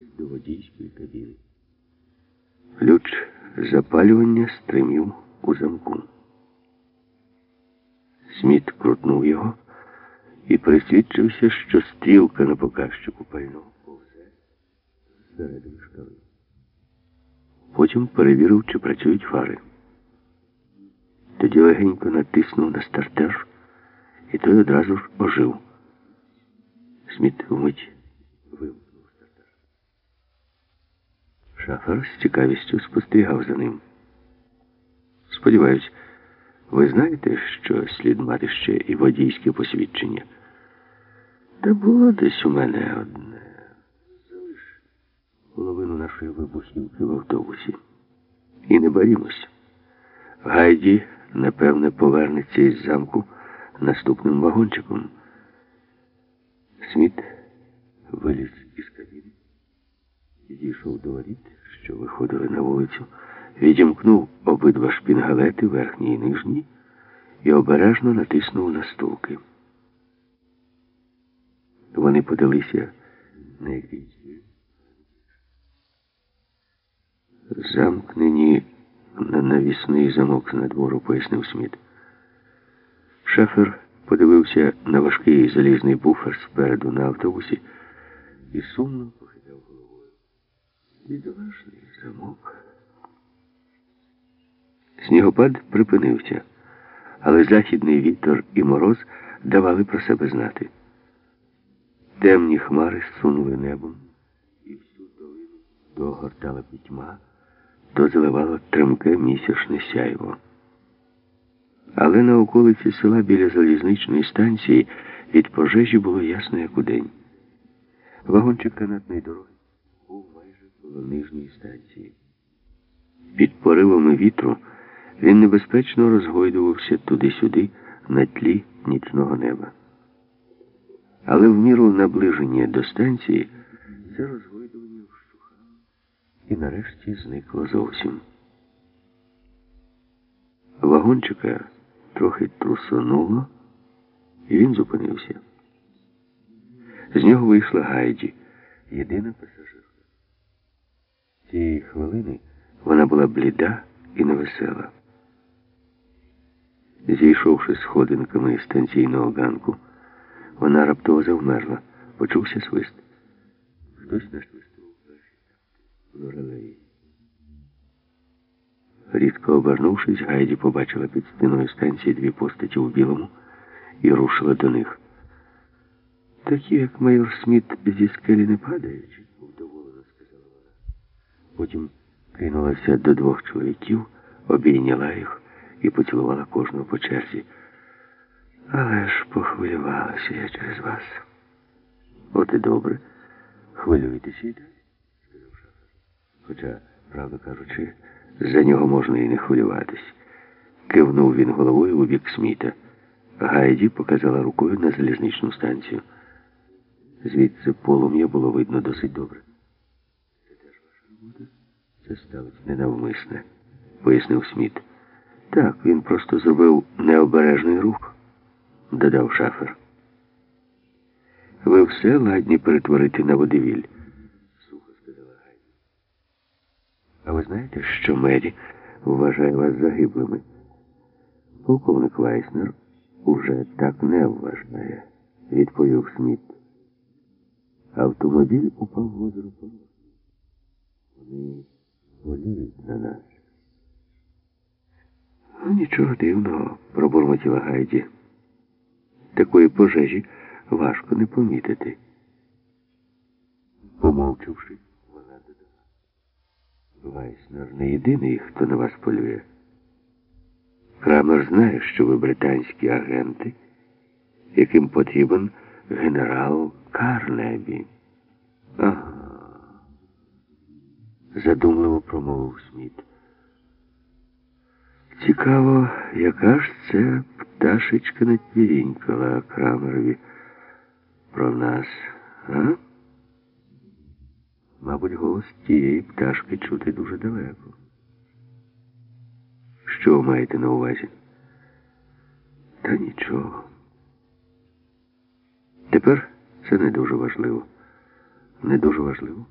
до водійської кабіни. Ключ запалювання стримів у замку. Сміт крутнув його і присвідчився, що стрілка на показчику пального повзе зсередини шкали. Потім перевірив, чи працюють фари. Тоді легенько натиснув на стартер, і той одразу ж ожив. Сміт вмить вимкнув стартер. Шафер з цікавістю спостерігав за ним. Сподіваюсь, ви знаєте, що слід мати ще і водійське посвідчення? Та було десь у мене одне. Половину нашої вибухівки в автобусі. І не борімось. Гайді, напевне, повернеться із замку наступним вагончиком. Сміт виліз із кабіни, підійшов до воріт, що виходили на вулицю, відімкнув обидва шпінгалети, верхній і нижній, і обережно натиснув на стулки. Вони подалися на якийсь замкнені на навісний замок надвору, пояснив Сміт. Шефер подивився на важкий залізний буфер спереду на автобусі і сумно. Бідолашний замок. Снігопад припинився, але західний вітер і мороз давали про себе знати. Темні хмари сунули небом, і всю долину то огортала пітьма, то заливало тремке місячне сяйво. Але на околиці села біля залізничної станції від пожежі було ясно, як удень. Вагончик канатної дороги нижньої станції. Під поривами вітру він небезпечно розгойдувався туди-сюди на тлі нічного неба. Але в міру наближення до станції це розгойдування вщухало і нарешті зникло зовсім. Вагончика трохи трусонуло, і він зупинився. З нього вийшла Гайді, єдина пасажирка. Цієї хвилини вона була бліда і невесела. Зійшовши сходинками станційного ганку, вона раптово завмерла. Почувся свист. Хтось насвистував перші лорелеї. Рідко обернувшись, Гайді побачила під стіною станції дві постаті у білому і рушила до них. Такі, як майор Сміт зі скелі не вона. Потім кинулася до двох чоловіків, обійняла їх і поцілувала кожного по черзі. Але ж похвилювалася я через вас. От і добре. Хвилюйтеся. Хоча, правду кажучи, за нього можна і не хвилюватись. Кивнув він головою у бік Сміта. Гайді показала рукою на залізничну станцію. Звідси полум'я було видно досить добре. Це ставить ненавмисне, пояснив Сміт. Так, він просто зробив необережний рух, додав шафер. Ви все ладні перетворити на водевіль, сухо сказала Гайді. А ви знаєте, що Мері вважає вас загиблими? Полковник Вайснер уже так не вважає, відповів Сміт. Автомобіль упав в озеро. Вони полюють на нас. Ну, нічого дивного, пробурмотіла Гайді. Такої пожежі важко не помітити. Помовчавши, вона додала. Вайснер не єдиний, хто на вас полює. Крамер знає, що ви британські агенти, яким потрібен генерал Карнебі. Ага. Задумливо промовив Сміт. Цікаво, яка ж це пташечка натірінькала Крамерові про нас, а? Мабуть, голос тієї пташки чути дуже далеко. Що ви маєте на увазі? Та нічого. Тепер це не дуже важливо. Не дуже важливо.